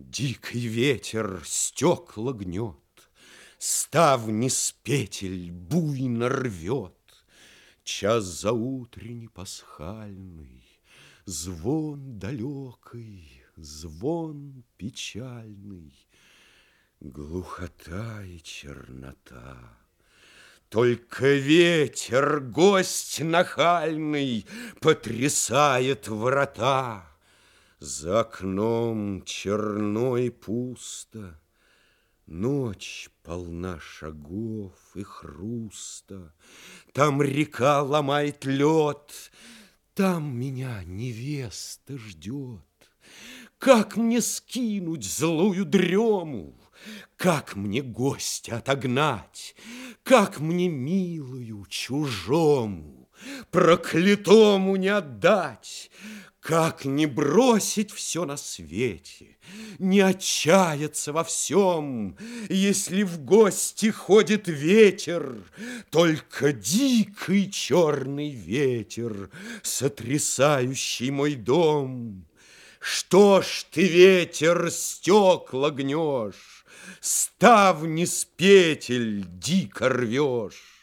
Дикий ветер стекла гнет, Ставни с петель буйно рвет. Час заутренний пасхальный, Звон далекий, звон печальный, Глухота и чернота. Только ветер, гость нахальный, Потрясает врата. За окном черно и пусто, Ночь полна шагов и хруста. Там река ломает лед, Там меня невеста ждет. Как мне скинуть злую дрему? Как мне гостя отогнать? Как мне милую чужому, Проклятому не отдать? Как не бросить все на свете, Не отчаяться во всем, Если в гости ходит ветер, Только дикий черный ветер, Сотрясающий мой дом. Что ж ты, ветер, стекла гнешь, Ставни с петель дико рвешь?